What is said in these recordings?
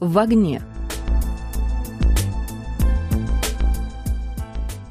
в огне.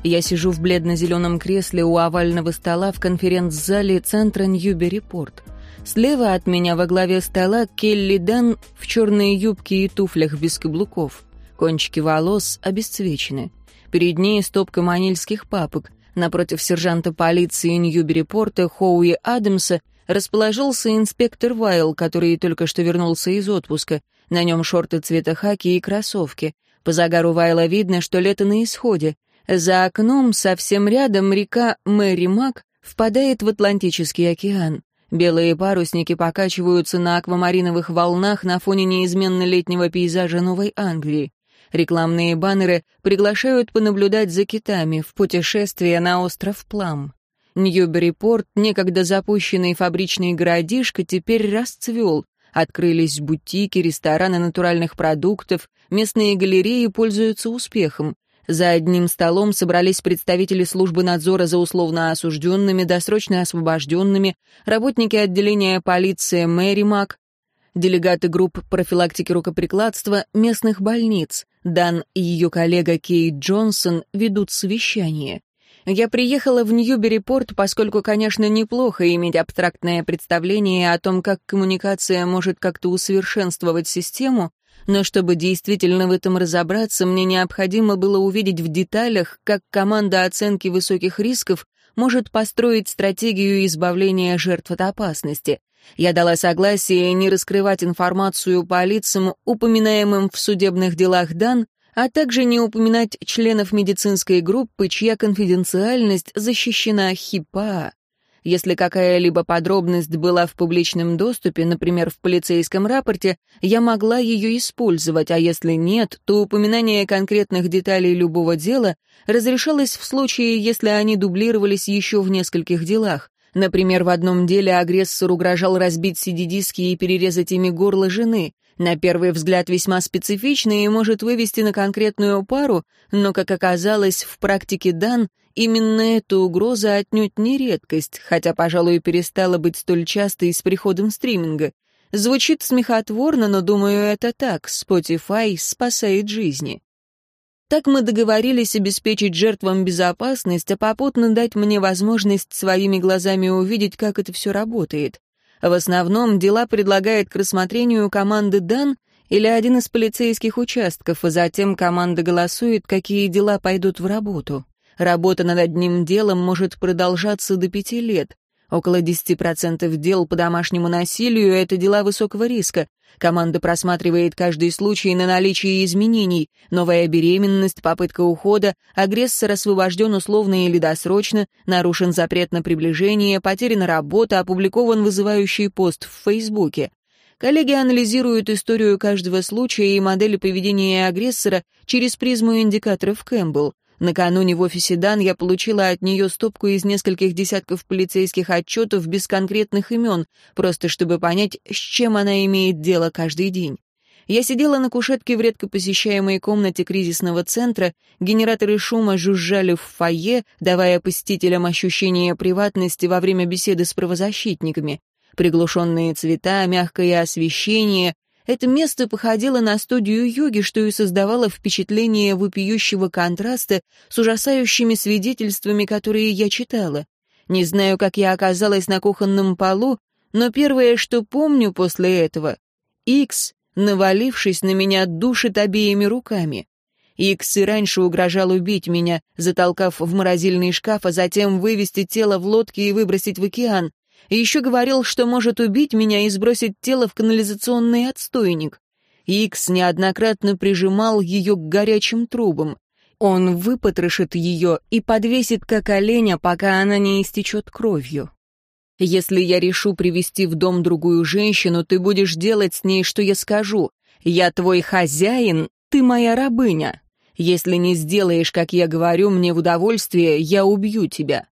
Я сижу в бледно-зеленом кресле у овального стола в конференц-зале центра Ньюбери-Порт. Слева от меня во главе стола Келли Дан в черной юбке и туфлях без каблуков. Кончики волос обесцвечены. Перед ней стопка манильских папок. Напротив сержанта полиции Ньюбери-Порта Хоуи Адамса расположился инспектор Вайл, который только что вернулся из отпуска. На нем шорты цвета хаки и кроссовки. По загару Вайла видно, что лето на исходе. За окном совсем рядом река Мэри Мак впадает в Атлантический океан. Белые парусники покачиваются на аквамариновых волнах на фоне неизменно летнего пейзажа Новой Англии. Рекламные баннеры приглашают понаблюдать за китами в путешествие на остров Плам. Ньюбери-порт, некогда запущенный фабричный городишко, теперь расцвел. Открылись бутики, рестораны натуральных продуктов, местные галереи пользуются успехом. За одним столом собрались представители службы надзора за условно осужденными, досрочно освобожденными, работники отделения полиции Мэри Мак, делегаты групп профилактики рукоприкладства местных больниц. Дан и ее коллега Кейт Джонсон ведут совещание. Я приехала в Ньюбери-порт, поскольку, конечно, неплохо иметь абстрактное представление о том, как коммуникация может как-то усовершенствовать систему, но чтобы действительно в этом разобраться, мне необходимо было увидеть в деталях, как команда оценки высоких рисков может построить стратегию избавления жертв от опасности. Я дала согласие не раскрывать информацию по лицам, упоминаемым в судебных делах Дан, а также не упоминать членов медицинской группы, чья конфиденциальность защищена ХИПА. Если какая-либо подробность была в публичном доступе, например, в полицейском рапорте, я могла ее использовать, а если нет, то упоминание конкретных деталей любого дела разрешалось в случае, если они дублировались еще в нескольких делах. Например, в одном деле агрессор угрожал разбить CD-диски и перерезать ими горло жены на первый взгляд весьма специфичный и может вывести на конкретную пару, но, как оказалось, в практике Дан именно эта угроза отнюдь не редкость, хотя, пожалуй, перестала быть столь частой с приходом стриминга. Звучит смехотворно, но, думаю, это так. Spotify спасает жизни. Так мы договорились обеспечить жертвам безопасность, а попутно дать мне возможность своими глазами увидеть, как это все работает. В основном дела предлагает к рассмотрению команды «Дан» или один из полицейских участков, а затем команда голосует, какие дела пойдут в работу. Работа над одним делом может продолжаться до пяти лет. Около 10% дел по домашнему насилию — это дела высокого риска. Команда просматривает каждый случай на наличие изменений. Новая беременность, попытка ухода, агрессор освобожден условно или досрочно, нарушен запрет на приближение, потеряна работа, опубликован вызывающий пост в Фейсбуке. Коллеги анализируют историю каждого случая и модели поведения агрессора через призму индикаторов Кэмпбелл. Накануне в офисе Дан я получила от нее стопку из нескольких десятков полицейских отчетов без конкретных имен, просто чтобы понять, с чем она имеет дело каждый день. Я сидела на кушетке в редко посещаемой комнате кризисного центра, генераторы шума жужжали в фойе, давая посетителям ощущение приватности во время беседы с правозащитниками. Приглушенные цвета, мягкое освещение, это место походило на студию йоги, что и создавало впечатление вопиющего контраста с ужасающими свидетельствами, которые я читала. Не знаю, как я оказалась на кухонном полу, но первое, что помню после этого — Икс, навалившись на меня, душит обеими руками. Икс и раньше угрожал убить меня, затолкав в морозильный шкаф, а затем вывести тело в лодке и выбросить в океан. И еще говорил, что может убить меня и сбросить тело в канализационный отстойник. Икс неоднократно прижимал ее к горячим трубам. Он выпотрошит ее и подвесит как оленя, пока она не истечет кровью. Если я решу привести в дом другую женщину, ты будешь делать с ней, что я скажу. Я твой хозяин, ты моя рабыня. Если не сделаешь, как я говорю, мне в удовольствие, я убью тебя.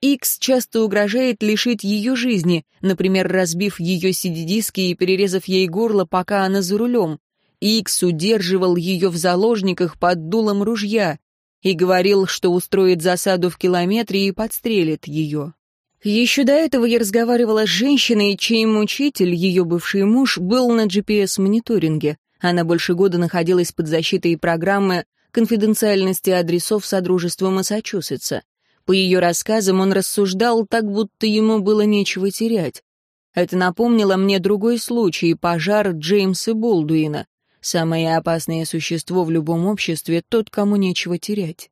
Икс часто угрожает лишить ее жизни, например, разбив ее CD-диски и перерезав ей горло, пока она за рулем. Икс удерживал ее в заложниках под дулом ружья и говорил, что устроит засаду в километре и подстрелит ее. Еще до этого я разговаривала с женщиной, чей мучитель, ее бывший муж, был на GPS-мониторинге. Она больше года находилась под защитой программы конфиденциальности адресов Содружества Массачусетса. По ее рассказам он рассуждал так, будто ему было нечего терять. Это напомнило мне другой случай — пожар Джеймса Болдуина. Самое опасное существо в любом обществе — тот, кому нечего терять.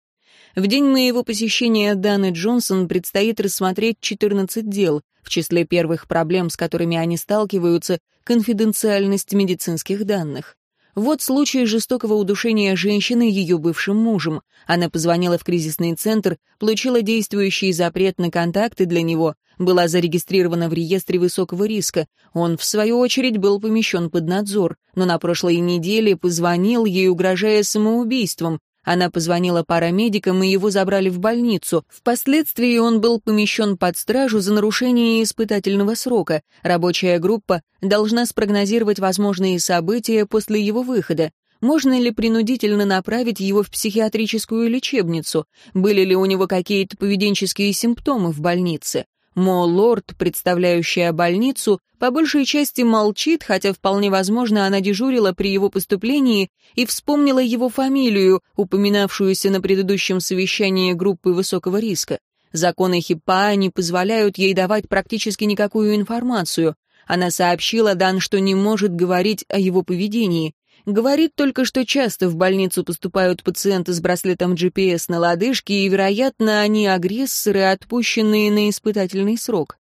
В день моего посещения Даны Джонсон предстоит рассмотреть 14 дел. В числе первых проблем, с которыми они сталкиваются, конфиденциальность медицинских данных. Вот случай жестокого удушения женщины ее бывшим мужем. Она позвонила в кризисный центр, получила действующий запрет на контакты для него, была зарегистрирована в реестре высокого риска. Он, в свою очередь, был помещен под надзор, но на прошлой неделе позвонил ей, угрожая самоубийством. Она позвонила парамедикам, и его забрали в больницу. Впоследствии он был помещен под стражу за нарушение испытательного срока. Рабочая группа должна спрогнозировать возможные события после его выхода. Можно ли принудительно направить его в психиатрическую лечебницу? Были ли у него какие-то поведенческие симптомы в больнице? Мо Лорд, представляющая больницу, по большей части молчит, хотя вполне возможно она дежурила при его поступлении и вспомнила его фамилию, упоминавшуюся на предыдущем совещании группы высокого риска. Законы ХИПА не позволяют ей давать практически никакую информацию. Она сообщила Дан, что не может говорить о его поведении. Говорит только, что часто в больницу поступают пациенты с браслетом GPS на лодыжке, и, вероятно, они агрессоры, отпущенные на испытательный срок.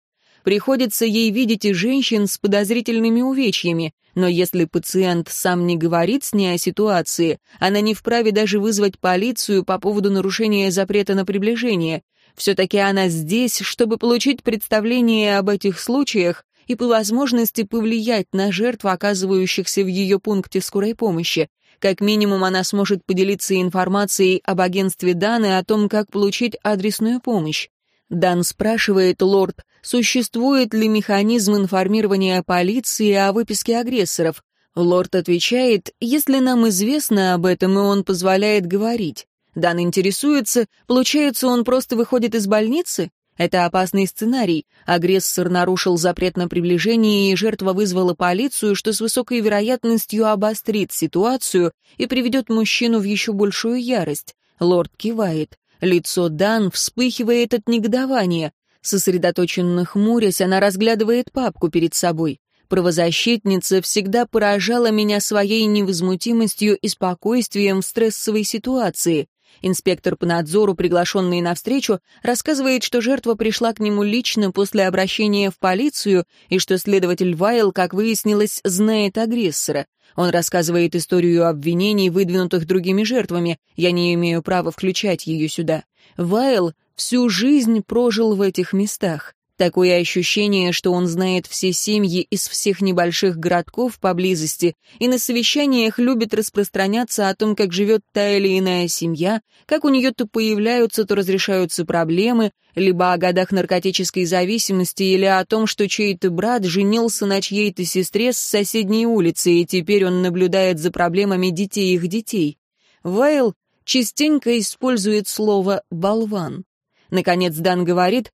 Приходится ей видеть и женщин с подозрительными увечьями, но если пациент сам не говорит с ней о ситуации, она не вправе даже вызвать полицию по поводу нарушения запрета на приближение. Все-таки она здесь, чтобы получить представление об этих случаях, и по возможности повлиять на жертв, оказывающихся в ее пункте скорой помощи. Как минимум она сможет поделиться информацией об агентстве Дан о том, как получить адресную помощь. Дан спрашивает лорд, существует ли механизм информирования полиции о выписке агрессоров. Лорд отвечает, если нам известно об этом, и он позволяет говорить. Дан интересуется, получается, он просто выходит из больницы? Это опасный сценарий. Агрессор нарушил запрет на приближение, и жертва вызвала полицию, что с высокой вероятностью обострит ситуацию и приведет мужчину в еще большую ярость. Лорд кивает. Лицо Дан вспыхивает от негодования. Сосредоточенно хмурясь, она разглядывает папку перед собой. Правозащитница всегда поражала меня своей невозмутимостью и спокойствием в стрессовой ситуации. Инспектор по надзору, приглашенный на встречу, рассказывает, что жертва пришла к нему лично после обращения в полицию и что следователь Вайл, как выяснилось, знает агрессора. Он рассказывает историю обвинений, выдвинутых другими жертвами. Я не имею права включать ее сюда. Вайл всю жизнь прожил в этих местах. Такое ощущение, что он знает все семьи из всех небольших городков поблизости и на совещаниях любит распространяться о том, как живет та или иная семья, как у нее то появляются, то разрешаются проблемы, либо о годах наркотической зависимости или о том, что чей-то брат женился на чьей-то сестре с соседней улицы, и теперь он наблюдает за проблемами детей их детей. Вайл частенько использует слово «болван». Наконец Дан говорит,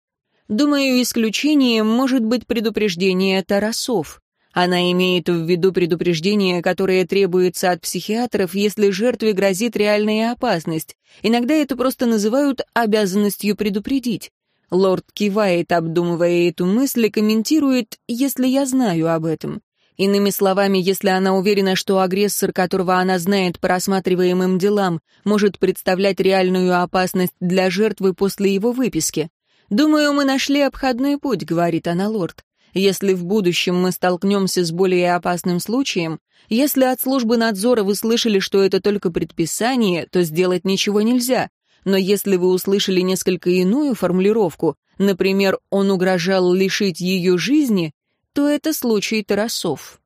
Думаю, исключением может быть предупреждение Тарасов. Она имеет в виду предупреждение, которое требуется от психиатров, если жертве грозит реальная опасность. Иногда это просто называют обязанностью предупредить. Лорд кивает, обдумывая эту мысль, и комментирует, если я знаю об этом. Иными словами, если она уверена, что агрессор, которого она знает по рассматриваемым делам, может представлять реальную опасность для жертвы после его выписки. «Думаю, мы нашли обходной путь», — говорит она лорд. «Если в будущем мы столкнемся с более опасным случаем, если от службы надзора вы слышали, что это только предписание, то сделать ничего нельзя. Но если вы услышали несколько иную формулировку, например, он угрожал лишить ее жизни, то это случай Тарасов».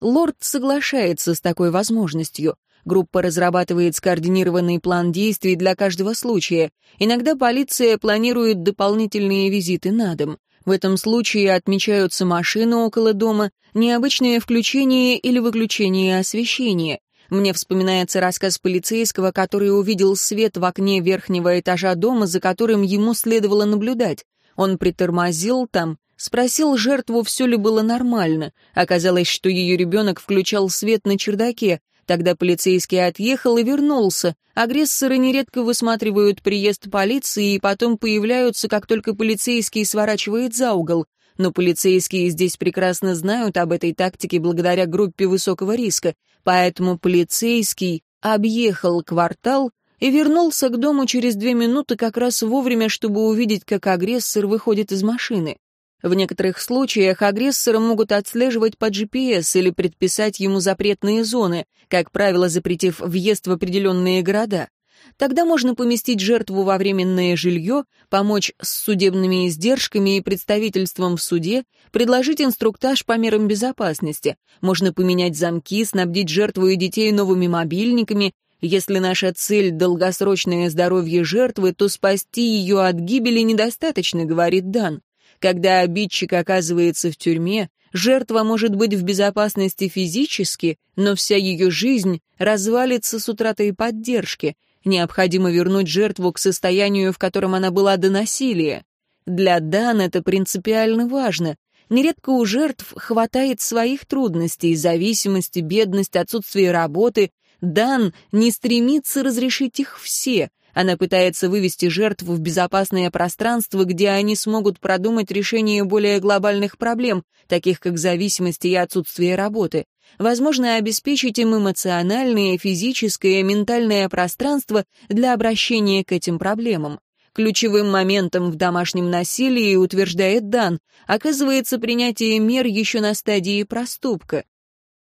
Лорд соглашается с такой возможностью. Группа разрабатывает скоординированный план действий для каждого случая. Иногда полиция планирует дополнительные визиты на дом. В этом случае отмечаются машины около дома, необычное включение или выключение освещения. Мне вспоминается рассказ полицейского, который увидел свет в окне верхнего этажа дома, за которым ему следовало наблюдать. Он притормозил там, Спросил жертву, все ли было нормально. Оказалось, что ее ребенок включал свет на чердаке. Тогда полицейский отъехал и вернулся. Агрессоры нередко высматривают приезд полиции и потом появляются, как только полицейский сворачивает за угол. Но полицейские здесь прекрасно знают об этой тактике благодаря группе высокого риска. Поэтому полицейский объехал квартал и вернулся к дому через две минуты как раз вовремя, чтобы увидеть, как агрессор выходит из машины. В некоторых случаях агрессора могут отслеживать по GPS или предписать ему запретные зоны, как правило, запретив въезд в определенные города. Тогда можно поместить жертву во временное жилье, помочь с судебными издержками и представительством в суде, предложить инструктаж по мерам безопасности. Можно поменять замки, снабдить жертву и детей новыми мобильниками. Если наша цель — долгосрочное здоровье жертвы, то спасти ее от гибели недостаточно, говорит Дан. Когда обидчик оказывается в тюрьме, жертва может быть в безопасности физически, но вся ее жизнь развалится с утратой поддержки. Необходимо вернуть жертву к состоянию, в котором она была до насилия. Для Дан это принципиально важно. Нередко у жертв хватает своих трудностей, зависимости, бедность, отсутствие работы. Дан не стремится разрешить их все, она пытается вывести жертву в безопасное пространство, где они смогут продумать решение более глобальных проблем, таких как зависимость и отсутствие работы. Возможно, обеспечить им эмоциональное, физическое, ментальное пространство для обращения к этим проблемам. Ключевым моментом в домашнем насилии, утверждает Дан, оказывается принятие мер еще на стадии проступка.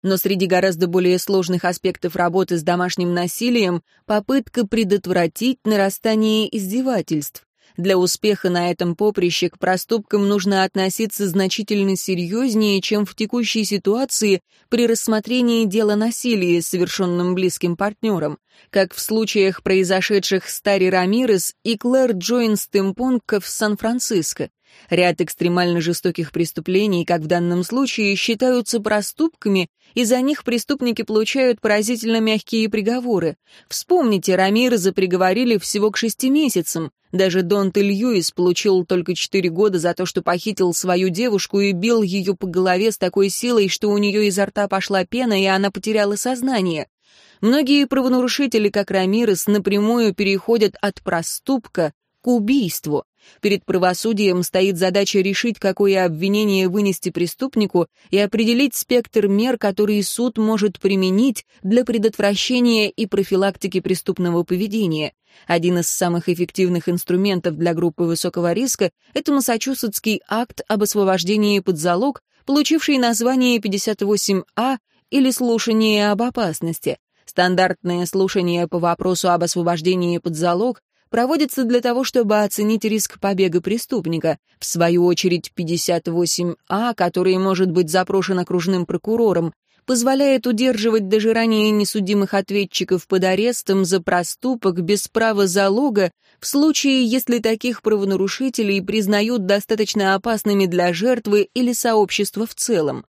Но среди гораздо более сложных аспектов работы с домашним насилием попытка предотвратить нарастание издевательств. Для успеха на этом поприще к проступкам нужно относиться значительно серьезнее, чем в текущей ситуации при рассмотрении дела насилия, совершенным близким партнером, как в случаях, произошедших с Тари Рамирес и Клэр Джойнс Темпонко в Сан-Франциско. Ряд экстремально жестоких преступлений, как в данном случае, считаются проступками, и за них преступники получают поразительно мягкие приговоры. Вспомните, Рамиреза приговорили всего к шести месяцам. Даже Дон Льюис получил только четыре года за то, что похитил свою девушку и бил ее по голове с такой силой, что у нее изо рта пошла пена, и она потеряла сознание. Многие правонарушители, как Рамирес, напрямую переходят от проступка к убийству. Перед правосудием стоит задача решить, какое обвинение вынести преступнику и определить спектр мер, которые суд может применить для предотвращения и профилактики преступного поведения. Один из самых эффективных инструментов для группы высокого риска – это Массачусетский акт об освобождении под залог, получивший название 58А или «Слушание об опасности». Стандартное слушание по вопросу об освобождении под залог проводится для того, чтобы оценить риск побега преступника. В свою очередь 58А, который может быть запрошен окружным прокурором, позволяет удерживать даже ранее несудимых ответчиков под арестом за проступок без права залога в случае, если таких правонарушителей признают достаточно опасными для жертвы или сообщества в целом.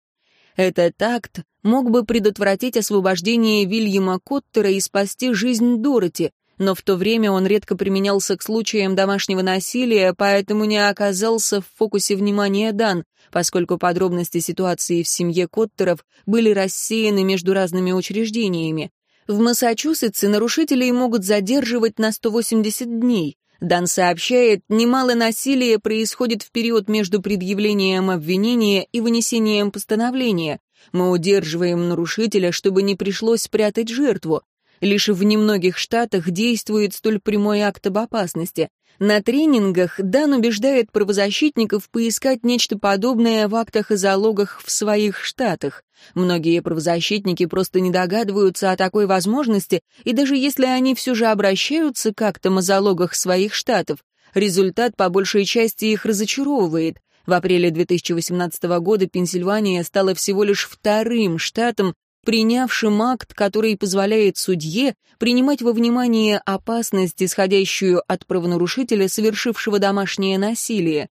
Этот акт мог бы предотвратить освобождение Вильяма Коттера и спасти жизнь Дороти, но в то время он редко применялся к случаям домашнего насилия, поэтому не оказался в фокусе внимания Дан, поскольку подробности ситуации в семье Коттеров были рассеяны между разными учреждениями. В Массачусетсе нарушителей могут задерживать на 180 дней. Дан сообщает, немало насилия происходит в период между предъявлением обвинения и вынесением постановления. Мы удерживаем нарушителя, чтобы не пришлось прятать жертву. Лишь в немногих штатах действует столь прямой акт об опасности. На тренингах Дан убеждает правозащитников поискать нечто подобное в актах и залогах в своих штатах. Многие правозащитники просто не догадываются о такой возможности, и даже если они все же обращаются к актам о залогах своих штатов, результат по большей части их разочаровывает. В апреле 2018 года Пенсильвания стала всего лишь вторым штатом, принявшим акт, который позволяет судье принимать во внимание опасность, исходящую от правонарушителя, совершившего домашнее насилие.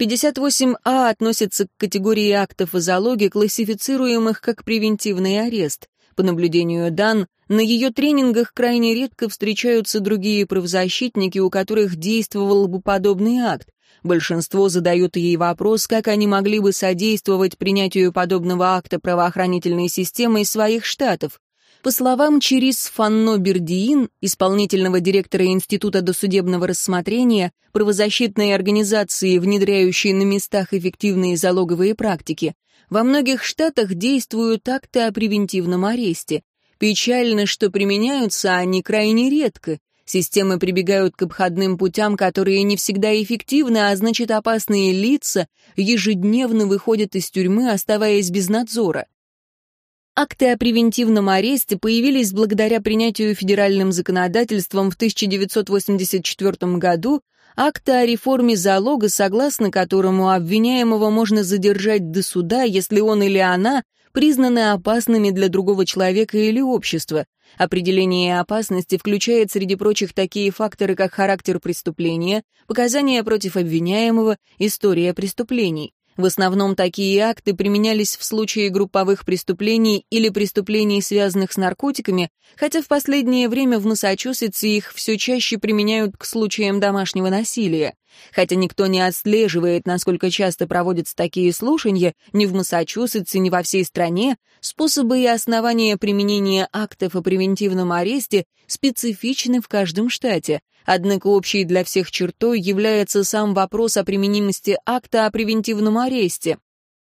58А относится к категории актов о классифицируемых как превентивный арест. По наблюдению Дан, на ее тренингах крайне редко встречаются другие правозащитники, у которых действовал бы подобный акт. Большинство задают ей вопрос, как они могли бы содействовать принятию подобного акта правоохранительной системой своих штатов. По словам Черис Фанно Бердиин, исполнительного директора Института досудебного рассмотрения, правозащитной организации, внедряющей на местах эффективные залоговые практики, во многих штатах действуют акты о превентивном аресте. Печально, что применяются они крайне редко. Системы прибегают к обходным путям, которые не всегда эффективны, а значит опасные лица ежедневно выходят из тюрьмы, оставаясь без надзора. Акты о превентивном аресте появились благодаря принятию федеральным законодательством в 1984 году акта о реформе залога, согласно которому обвиняемого можно задержать до суда, если он или она признаны опасными для другого человека или общества. Определение опасности включает среди прочих такие факторы, как характер преступления, показания против обвиняемого, история преступлений. В основном такие акты применялись в случае групповых преступлений или преступлений, связанных с наркотиками, хотя в последнее время в Массачусетсе их все чаще применяют к случаям домашнего насилия. Хотя никто не отслеживает, насколько часто проводятся такие слушания, ни в Массачусетсе, ни во всей стране, способы и основания применения актов о превентивном аресте специфичны в каждом штате. Однако общей для всех чертой является сам вопрос о применимости акта о превентивном аресте.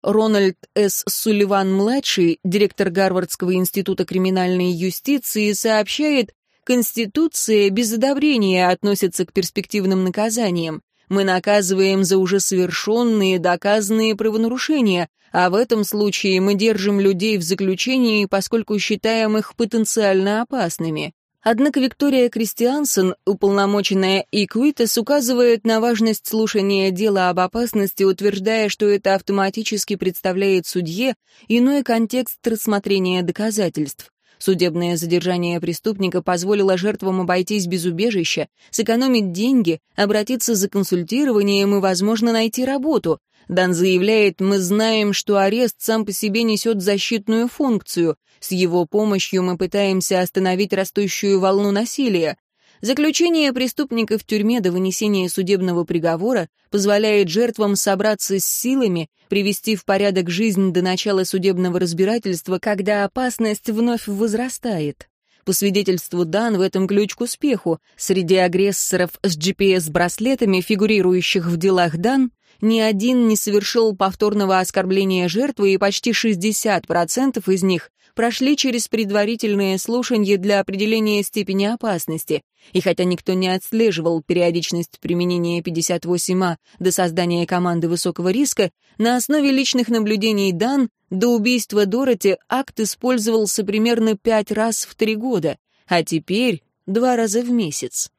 Рональд С. Сулливан-младший, директор Гарвардского института криминальной юстиции, сообщает, Конституция без одобрения относится к перспективным наказаниям. Мы наказываем за уже совершенные, доказанные правонарушения, а в этом случае мы держим людей в заключении, поскольку считаем их потенциально опасными. Однако Виктория Кристиансен, уполномоченная Equitas, указывает на важность слушания дела об опасности, утверждая, что это автоматически представляет судье иной контекст рассмотрения доказательств. Судебное задержание преступника позволило жертвам обойтись без убежища, сэкономить деньги, обратиться за консультированием и, возможно, найти работу. Дан заявляет, мы знаем, что арест сам по себе несет защитную функцию. С его помощью мы пытаемся остановить растущую волну насилия. Заключение преступника в тюрьме до вынесения судебного приговора позволяет жертвам собраться с силами, привести в порядок жизнь до начала судебного разбирательства, когда опасность вновь возрастает. По свидетельству Дан, в этом ключ к успеху. Среди агрессоров с GPS-браслетами, фигурирующих в делах Дан, ни один не совершил повторного оскорбления жертвы, и почти 60% из них прошли через предварительные слушания для определения степени опасности. И хотя никто не отслеживал периодичность применения 58А до создания команды высокого риска, на основе личных наблюдений Дан до убийства Дороти акт использовался примерно пять раз в три года, а теперь два раза в месяц.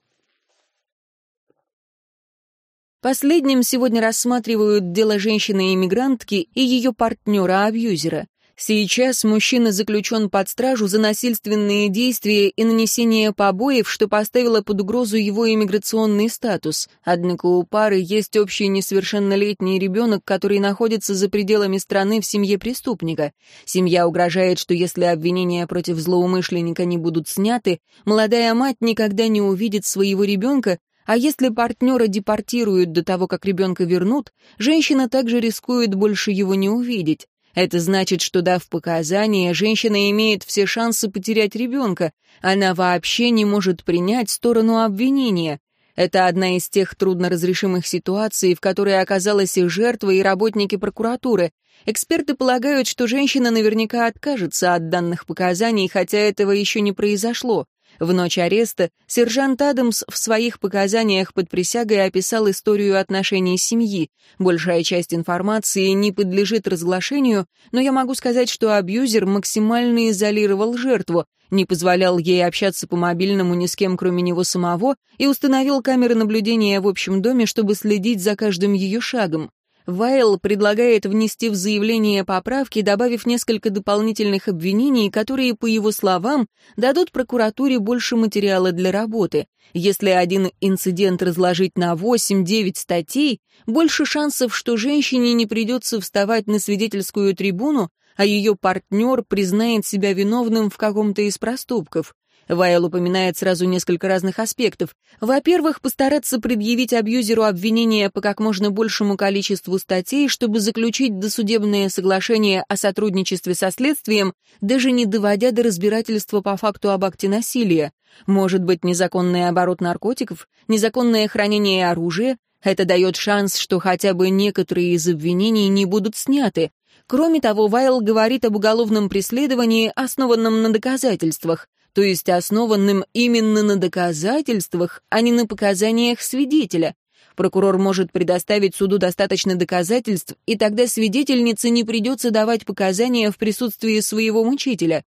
Последним сегодня рассматривают дело женщины-иммигрантки и ее партнера-абьюзера. Сейчас мужчина заключен под стражу за насильственные действия и нанесение побоев, что поставило под угрозу его иммиграционный статус. Однако у пары есть общий несовершеннолетний ребенок, который находится за пределами страны в семье преступника. Семья угрожает, что если обвинения против злоумышленника не будут сняты, молодая мать никогда не увидит своего ребенка, а если партнера депортируют до того, как ребенка вернут, женщина также рискует больше его не увидеть. Это значит, что, дав показания, женщина имеет все шансы потерять ребенка. Она вообще не может принять сторону обвинения. Это одна из тех трудноразрешимых ситуаций, в которой оказалась и жертва, и работники прокуратуры. Эксперты полагают, что женщина наверняка откажется от данных показаний, хотя этого еще не произошло. В ночь ареста сержант Адамс в своих показаниях под присягой описал историю отношений семьи. Большая часть информации не подлежит разглашению, но я могу сказать, что абьюзер максимально изолировал жертву, не позволял ей общаться по мобильному ни с кем, кроме него самого, и установил камеры наблюдения в общем доме, чтобы следить за каждым ее шагом. Вайл предлагает внести в заявление поправки, добавив несколько дополнительных обвинений, которые, по его словам, дадут прокуратуре больше материала для работы. Если один инцидент разложить на 8-9 статей, больше шансов, что женщине не придется вставать на свидетельскую трибуну, а ее партнер признает себя виновным в каком-то из проступков. Вайл упоминает сразу несколько разных аспектов. Во-первых, постараться предъявить абьюзеру обвинения по как можно большему количеству статей, чтобы заключить досудебное соглашение о сотрудничестве со следствием, даже не доводя до разбирательства по факту об акте насилия. Может быть, незаконный оборот наркотиков, незаконное хранение оружия. Это дает шанс, что хотя бы некоторые из обвинений не будут сняты. Кроме того, Вайл говорит об уголовном преследовании, основанном на доказательствах то есть основанным именно на доказательствах, а не на показаниях свидетеля. Прокурор может предоставить суду достаточно доказательств, и тогда свидетельнице не придется давать показания в присутствии своего мучителя.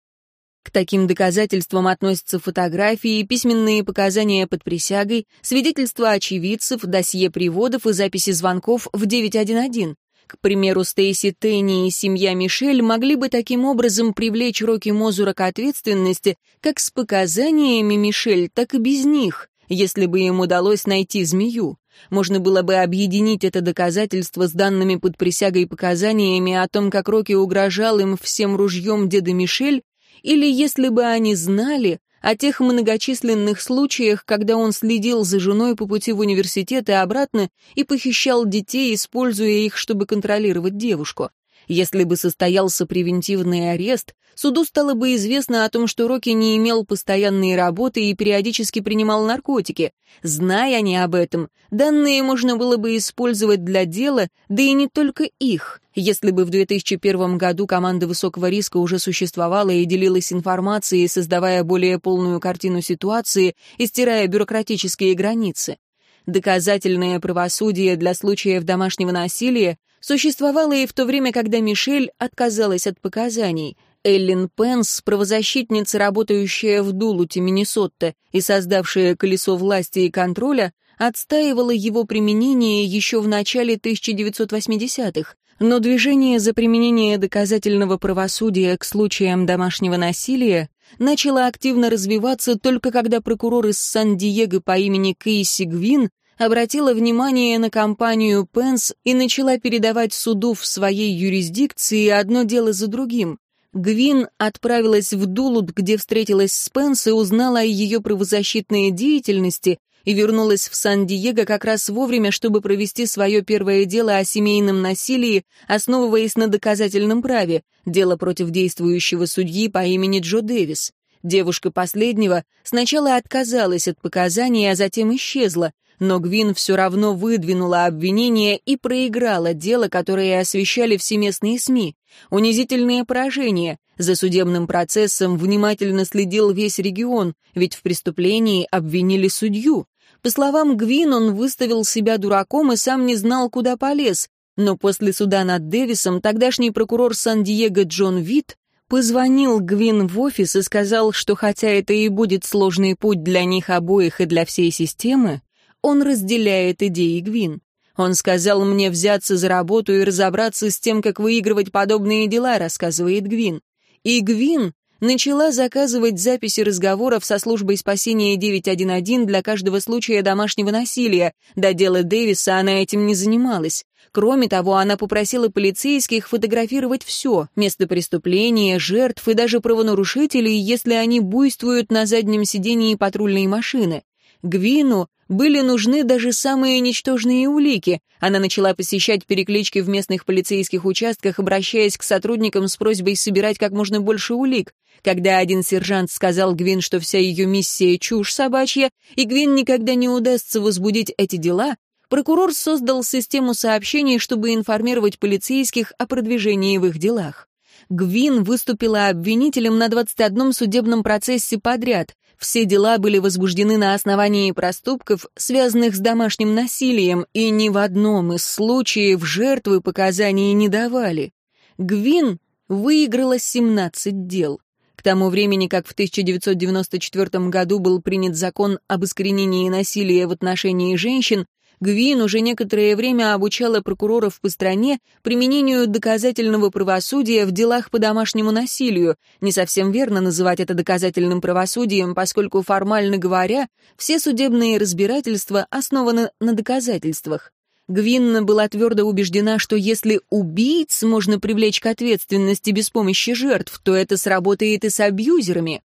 К таким доказательствам относятся фотографии, письменные показания под присягой, свидетельства очевидцев, досье приводов и записи звонков в 911. К примеру, Стейси Тенни и семья Мишель могли бы таким образом привлечь Рокки Мозура к ответственности как с показаниями Мишель, так и без них, если бы им удалось найти змею. Можно было бы объединить это доказательство с данными под присягой показаниями о том, как Рокки угрожал им всем ружьем деда Мишель, или если бы они знали, о тех многочисленных случаях, когда он следил за женой по пути в университет и обратно и похищал детей, используя их, чтобы контролировать девушку. Если бы состоялся превентивный арест, суду стало бы известно о том, что Рокки не имел постоянной работы и периодически принимал наркотики. Зная они об этом, данные можно было бы использовать для дела, да и не только их. Если бы в 2001 году команда высокого риска уже существовала и делилась информацией, создавая более полную картину ситуации и стирая бюрократические границы. Доказательное правосудие для случаев домашнего насилия существовало и в то время, когда Мишель отказалась от показаний. Эллен Пенс, правозащитница, работающая в Дулуте, Миннесотта и создавшая колесо власти и контроля, отстаивала его применение еще в начале 1980-х, но движение за применение доказательного правосудия к случаям домашнего насилия начало активно развиваться только когда прокурор из Сан-Диего по имени Кейси Гвин обратила внимание на компанию Пенс и начала передавать суду в своей юрисдикции одно дело за другим. Гвин отправилась в Дулут, где встретилась с Пенс и узнала о ее правозащитной деятельности, и вернулась в Сан-Диего как раз вовремя, чтобы провести свое первое дело о семейном насилии, основываясь на доказательном праве, дело против действующего судьи по имени Джо Дэвис. Девушка последнего сначала отказалась от показаний, а затем исчезла, но Гвин все равно выдвинула обвинение и проиграла дело, которое освещали всеместные СМИ. Унизительное поражение. За судебным процессом внимательно следил весь регион, ведь в преступлении обвинили судью. По словам Гвин, он выставил себя дураком и сам не знал, куда полез. Но после суда над Дэвисом тогдашний прокурор Сан-Диего Джон Витт позвонил Гвин в офис и сказал, что хотя это и будет сложный путь для них обоих и для всей системы, он разделяет идеи Гвин. Он сказал мне взяться за работу и разобраться с тем, как выигрывать подобные дела, рассказывает Гвин. И Гвин начала заказывать записи разговоров со службой спасения 911 для каждого случая домашнего насилия. До дела Дэвиса она этим не занималась. Кроме того, она попросила полицейских фотографировать все — место преступления, жертв и даже правонарушителей, если они буйствуют на заднем сидении патрульной машины. Гвину были нужны даже самые ничтожные улики. Она начала посещать переклички в местных полицейских участках, обращаясь к сотрудникам с просьбой собирать как можно больше улик. Когда один сержант сказал Гвин, что вся ее миссия — чушь собачья, и Гвин никогда не удастся возбудить эти дела, прокурор создал систему сообщений, чтобы информировать полицейских о продвижении в их делах. Гвин выступила обвинителем на 21 судебном процессе подряд. Все дела были возбуждены на основании проступков, связанных с домашним насилием, и ни в одном из случаев жертвы показаний не давали. Гвин выиграла 17 дел. К тому времени, как в 1994 году был принят закон об искоренении насилия в отношении женщин, Гвин уже некоторое время обучала прокуроров по стране применению доказательного правосудия в делах по домашнему насилию. Не совсем верно называть это доказательным правосудием, поскольку, формально говоря, все судебные разбирательства основаны на доказательствах. Гвинна была твердо убеждена, что если убийц можно привлечь к ответственности без помощи жертв, то это сработает и с абьюзерами.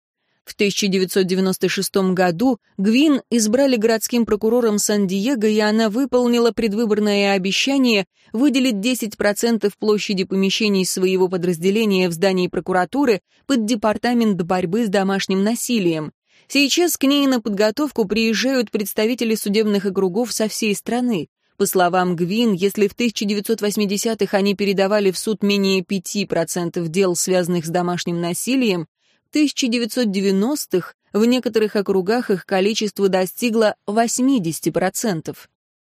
В 1996 году Гвин избрали городским прокурором Сан-Диего, и она выполнила предвыборное обещание выделить 10% площади помещений своего подразделения в здании прокуратуры под департамент борьбы с домашним насилием. Сейчас к ней на подготовку приезжают представители судебных округов со всей страны. По словам Гвин, если в 1980-х они передавали в суд менее 5% дел, связанных с домашним насилием, 1990-х в некоторых округах их количество достигло 80%.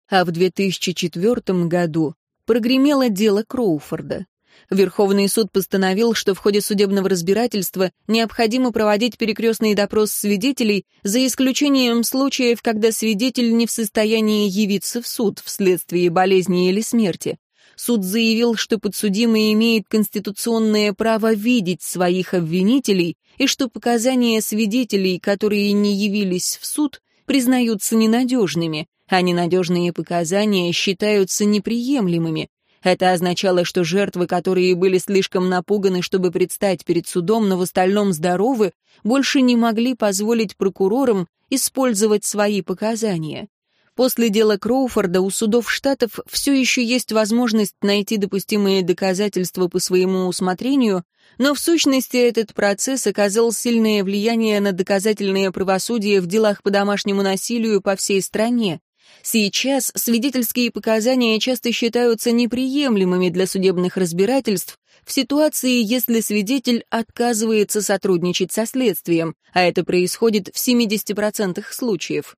А в 2004 году прогремело дело Кроуфорда. Верховный суд постановил, что в ходе судебного разбирательства необходимо проводить перекрестный допрос свидетелей, за исключением случаев, когда свидетель не в состоянии явиться в суд вследствие болезни или смерти. Суд заявил, что подсудимый имеет конституционное право видеть своих обвинителей и что показания свидетелей, которые не явились в суд, признаются ненадежными, а ненадежные показания считаются неприемлемыми. Это означало, что жертвы, которые были слишком напуганы, чтобы предстать перед судом, но в остальном здоровы, больше не могли позволить прокурорам использовать свои показания. После дела Кроуфорда у судов штатов все еще есть возможность найти допустимые доказательства по своему усмотрению, но в сущности этот процесс оказал сильное влияние на доказательное правосудие в делах по домашнему насилию по всей стране. Сейчас свидетельские показания часто считаются неприемлемыми для судебных разбирательств в ситуации, если свидетель отказывается сотрудничать со следствием, а это происходит в 70% случаев.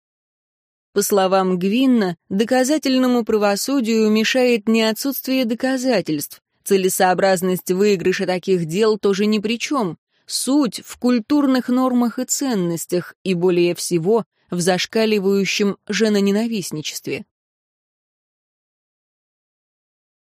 По словам Гвинна, доказательному правосудию мешает не отсутствие доказательств. Целесообразность выигрыша таких дел тоже ни при чем. Суть в культурных нормах и ценностях, и более всего в зашкаливающем женоненавистничестве.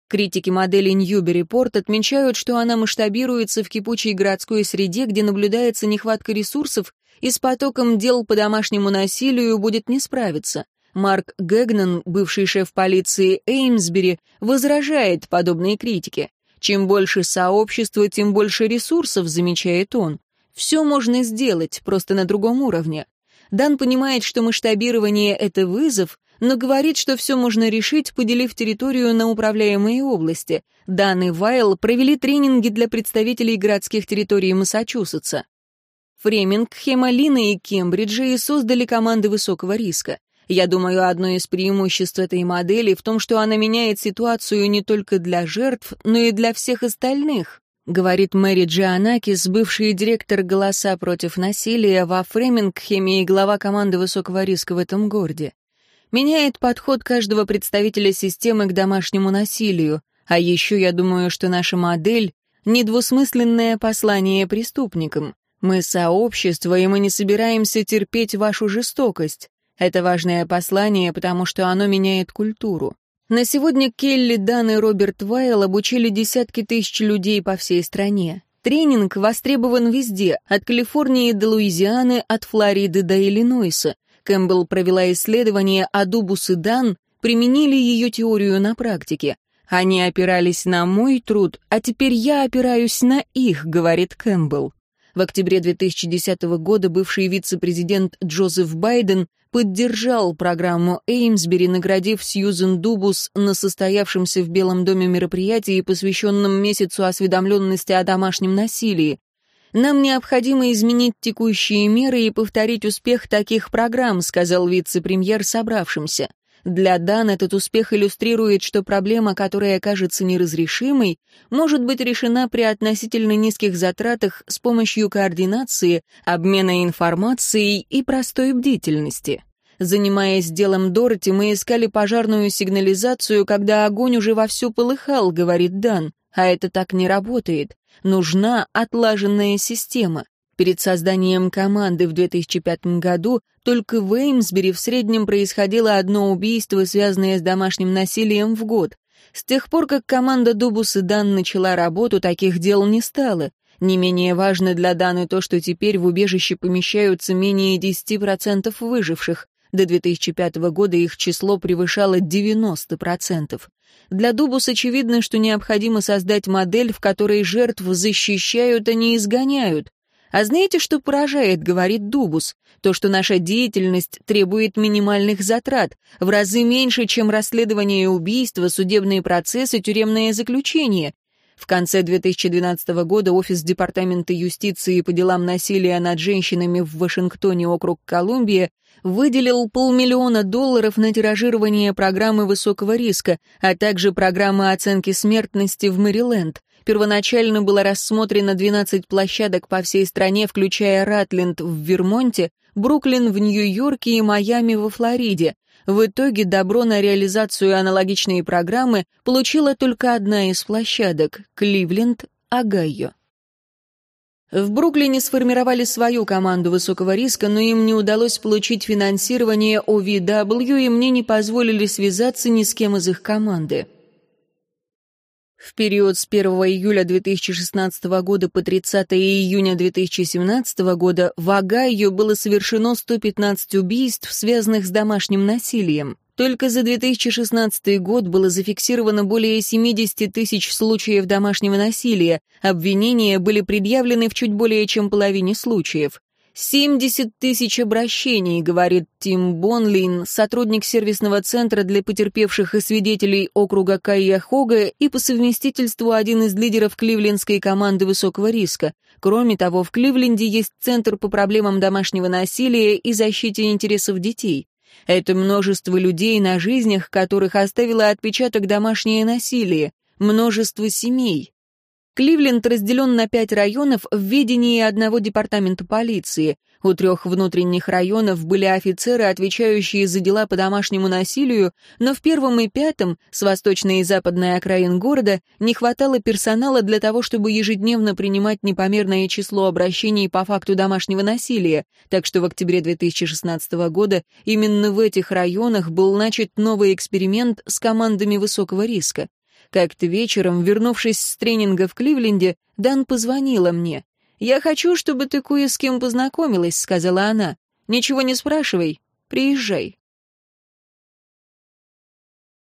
Критики модели Ньюбери-Порт отмечают, что она масштабируется в кипучей городской среде, где наблюдается нехватка ресурсов, и с потоком дел по домашнему насилию будет не справиться. Марк Гэгнан, бывший шеф полиции Эймсбери, возражает подобной критике. Чем больше сообщества, тем больше ресурсов, замечает он. Все можно сделать, просто на другом уровне. Дан понимает, что масштабирование — это вызов, но говорит, что все можно решить, поделив территорию на управляемые области. Дан и Вайл провели тренинги для представителей городских территорий Массачусетса. Фремингхэма, Лина и Кембриджа и создали команды высокого риска. Я думаю, одно из преимуществ этой модели в том, что она меняет ситуацию не только для жертв, но и для всех остальных говорит Мэри Джианакис, бывший директор «Голоса против насилия» во Фремингхеме и глава команды высокого риска в этом городе. Меняет подход каждого представителя системы к домашнему насилию, а еще я думаю, что наша модель — недвусмысленное послание преступникам. Мы сообщество, и мы не собираемся терпеть вашу жестокость. Это важное послание, потому что оно меняет культуру. На сегодня Келли, Дан и Роберт Вайл обучили десятки тысяч людей по всей стране. Тренинг востребован везде, от Калифорнии до Луизианы, от Флориды до Иллинойса. Кэмпбелл провела исследование, а Дубус и Дан применили ее теорию на практике. Они опирались на мой труд, а теперь я опираюсь на их, говорит Кэмпбелл. В октябре 2010 года бывший вице-президент Джозеф Байден поддержал программу Эймсбери, наградив Сьюзен Дубус на состоявшемся в Белом доме мероприятии, посвященном месяцу осведомленности о домашнем насилии. «Нам необходимо изменить текущие меры и повторить успех таких программ», сказал вице-премьер собравшимся. Для Дан этот успех иллюстрирует, что проблема, которая кажется неразрешимой, может быть решена при относительно низких затратах с помощью координации, обмена информацией и простой бдительности. Занимаясь делом Дороти, мы искали пожарную сигнализацию, когда огонь уже вовсю полыхал, говорит Дан, а это так не работает. Нужна отлаженная система. Перед созданием команды в 2005 году только в Эймсбери в среднем происходило одно убийство, связанное с домашним насилием в год. С тех пор, как команда Дубус и Дан начала работу, таких дел не стало. Не менее важно для Даны то, что теперь в убежище помещаются менее 10% выживших. До 2005 года их число превышало 90%. Для Дубус очевидно, что необходимо создать модель, в которой жертв защищают, а не изгоняют. А знаете, что поражает, говорит Дубус? То, что наша деятельность требует минимальных затрат, в разы меньше, чем расследование убийства, судебные процессы, тюремное заключение. В конце 2012 года Офис Департамента юстиции по делам насилия над женщинами в Вашингтоне, округ Колумбия, выделил полмиллиона долларов на тиражирование программы высокого риска, а также программы оценки смертности в Мэриленд. Первоначально было рассмотрено 12 площадок по всей стране, включая Ратленд в Вермонте, Бруклин в Нью-Йорке и Майами во Флориде. В итоге добро на реализацию аналогичной программы получила только одна из площадок — Кливленд, Огайо. В Бруклине сформировали свою команду высокого риска, но им не удалось получить финансирование OVW, и мне не позволили связаться ни с кем из их команды. В период с 1 июля 2016 года по 30 июня 2017 года в Огайо было совершено 115 убийств, связанных с домашним насилием. Только за 2016 год было зафиксировано более 70 тысяч случаев домашнего насилия, обвинения были предъявлены в чуть более чем половине случаев. 70 тысяч обращений, говорит Тим Бонлин, сотрудник сервисного центра для потерпевших и свидетелей округа Кайяхога и по совместительству один из лидеров кливлендской команды высокого риска. Кроме того, в Кливленде есть Центр по проблемам домашнего насилия и защите интересов детей. Это множество людей, на жизнях которых оставило отпечаток домашнее насилие, множество семей. Кливленд разделен на пять районов в ведении одного департамента полиции. У трех внутренних районов были офицеры, отвечающие за дела по домашнему насилию, но в первом и пятом, с восточной и западной окраин города, не хватало персонала для того, чтобы ежедневно принимать непомерное число обращений по факту домашнего насилия, так что в октябре 2016 года именно в этих районах был начат новый эксперимент с командами высокого риска. Как-то вечером, вернувшись с тренинга в Кливленде, Дан позвонила мне. «Я хочу, чтобы ты кое с кем познакомилась», — сказала она. «Ничего не спрашивай, приезжай».